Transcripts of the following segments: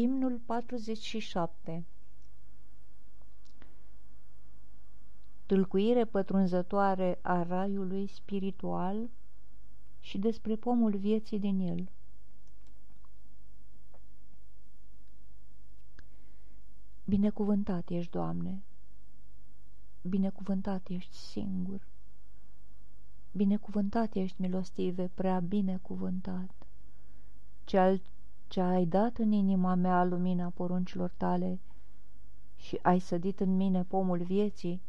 Imnul 47 Tâlcuire pătrunzătoare a raiului spiritual și despre pomul vieții din el. Binecuvântat ești, Doamne, binecuvântat ești singur, binecuvântat ești, milostive, prea binecuvântat, ce al ce ai dat în inima mea lumina poruncilor tale și ai sădit în mine pomul vieții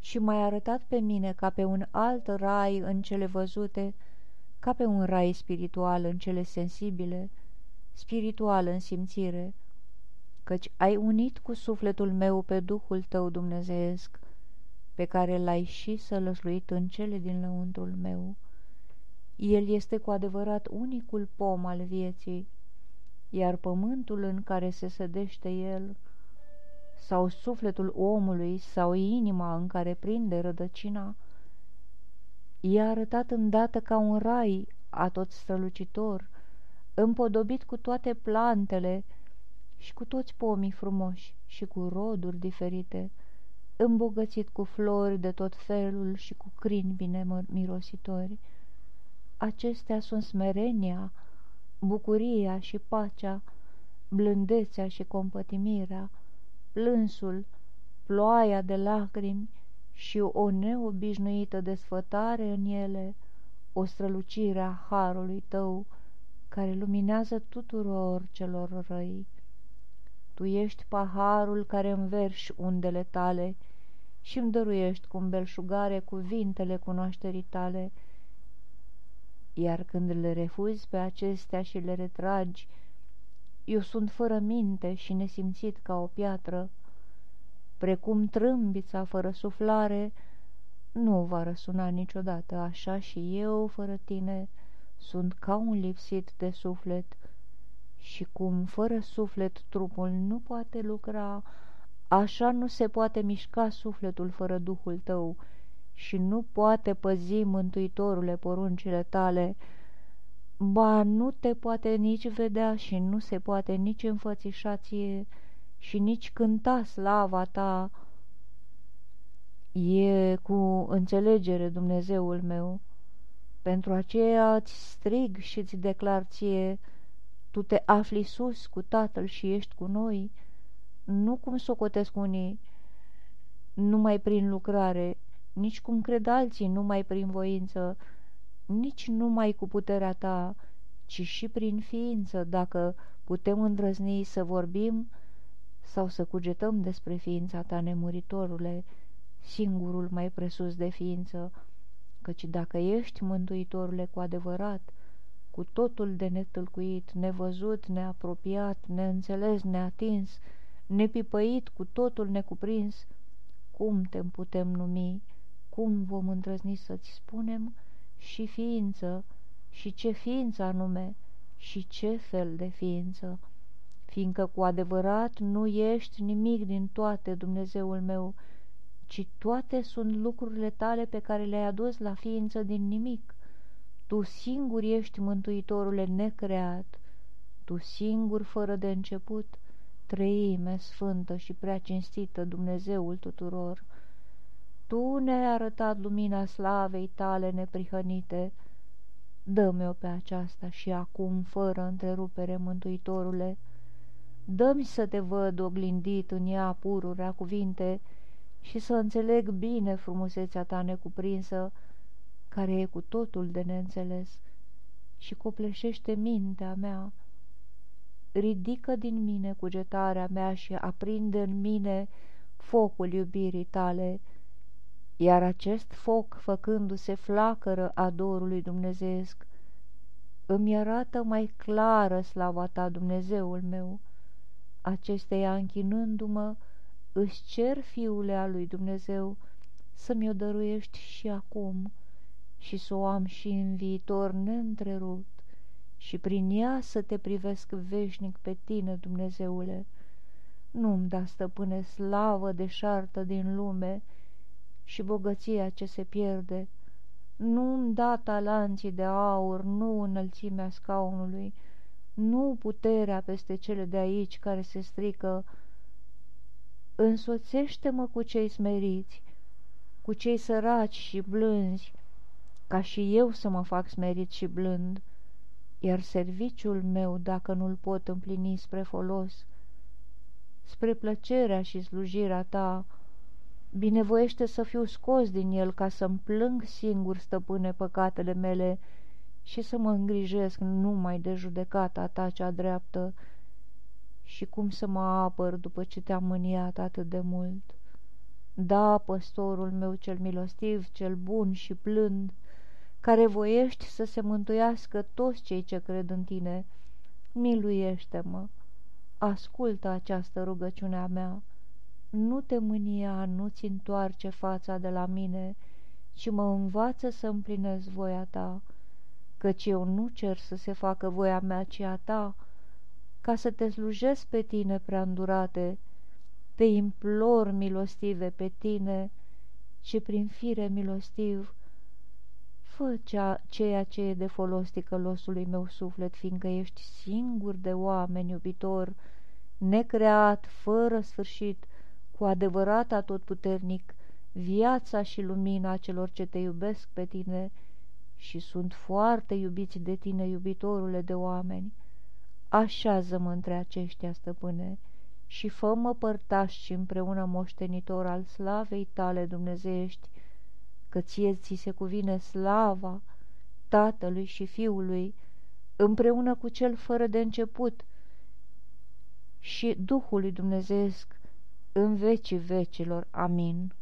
și m-ai arătat pe mine ca pe un alt rai în cele văzute, ca pe un rai spiritual în cele sensibile, spiritual în simțire, căci ai unit cu sufletul meu pe Duhul tău dumnezeesc, pe care l-ai și sălășluit în cele din lăuntrul meu. El este cu adevărat unicul pom al vieții, iar pământul în care se sădește el, sau sufletul omului, sau inima în care prinde rădăcina, e arătat îndată ca un rai atot strălucitor, împodobit cu toate plantele și cu toți pomii frumoși și cu roduri diferite, îmbogățit cu flori de tot felul și cu crini bine mirositori. Acestea sunt smerenia, bucuria și pacea, blândețea și compătimirea, plânsul, ploaia de lacrimi și o neobișnuită desfătare în ele, o strălucire a harului tău, care luminează tuturor celor răi. Tu ești paharul care înverși undele tale și îmi dăruiești cu belșugare cuvintele cunoașterii tale, iar când le refuzi pe acestea și le retragi, eu sunt fără minte și nesimțit ca o piatră, precum trâmbița fără suflare, nu va răsuna niciodată, așa și eu, fără tine, sunt ca un lipsit de suflet, și cum fără suflet trupul nu poate lucra, așa nu se poate mișca sufletul fără Duhul tău, și nu poate păzi, Mântuitorule, poruncile tale, ba nu te poate nici vedea și nu se poate nici înfățișa ție și nici cânta slava ta. E cu înțelegere Dumnezeul meu, pentru aceea îți strig și îți declar ție, tu te afli sus cu Tatăl și ești cu noi, nu cum socotesc unii, numai prin lucrare, nici cum cred alții numai prin voință, nici numai cu puterea ta, ci și prin ființă, dacă putem îndrăzni să vorbim sau să cugetăm despre ființa ta, nemuritorule, singurul mai presus de ființă, căci dacă ești, mântuitorule, cu adevărat, cu totul de netâlcuit, nevăzut, neapropiat, neînțeles, neatins, nepipăit, cu totul necuprins, cum te putem numi cum vom îndrăzni să-ți spunem și ființă, și ce ființă anume, și ce fel de ființă, fiindcă cu adevărat nu ești nimic din toate, Dumnezeul meu, ci toate sunt lucrurile tale pe care le-ai adus la ființă din nimic. Tu singur ești Mântuitorule necreat, Tu singur, fără de început, treime sfântă și prea cinstită Dumnezeul tuturor. Tu ne-ai arătat lumina slavei tale neprihănite. Dă-mi-o pe aceasta și acum, fără întrerupere, Mântuitorule. Dă-mi să te văd oglindit în ea pururea cuvinte și să înțeleg bine frumusețea ta necuprinsă, care e cu totul de neînțeles și copleșește mintea mea. Ridică din mine cugetarea mea și aprinde în mine focul iubirii tale, iar acest foc, făcându-se flacără a dorului dumnezeesc, îmi arată mai clară slava ta, Dumnezeul meu. Acesteia închinându-mă, își cer, Fiule al lui Dumnezeu, să mi-o dăruiești și acum și să o am și în viitor neîntrerupt și prin ea să te privesc veșnic pe tine, Dumnezeule. Nu-mi da, stăpâne, slavă deșartă din lume, și bogăția ce se pierde. Nu-mi da talanții de aur, nu înălțimea scaunului, nu puterea peste cele de aici care se strică. Însoțește-mă cu cei smeriți, cu cei săraci și blânzi, ca și eu să mă fac smerit și blând, iar serviciul meu, dacă nu-l pot împlini spre folos, spre plăcerea și slujirea ta, binevoiește să fiu scos din el ca să-mi plâng singur, stăpâne, păcatele mele și să mă îngrijesc numai de judecata ta cea dreaptă. Și cum să mă apăr după ce te-am mâniat atât de mult. Da, păstorul meu cel milostiv, cel bun și plând, care voiești să se mântuiască toți cei ce cred în tine, miluiește-mă, ascultă această rugăciune a mea, nu te mânia, nu-ți întoarce fața de la mine, ci mă învață să împlinesc voia ta, căci eu nu cer să se facă voia mea, ci a ta, ca să te slujesc pe tine prea îndurate, te implor milostive pe tine, ce prin fire milostiv, fă cea, ceea ce e de folos ticălosului meu suflet, fiindcă ești singur de oameni iubitor, necreat, fără sfârșit, cu adevărat atotputernic, viața și lumina celor ce te iubesc pe tine și sunt foarte iubiți de tine, iubitorule de oameni. Așează-mă între aceștia, stăpâne, și fă-mă părtaș și împreună moștenitor al slavei tale dumnezeiești, că ție ți se cuvine slava Tatălui și Fiului, împreună cu cel fără de început și Duhului Dumnezeesc în vecii vecilor. Amin.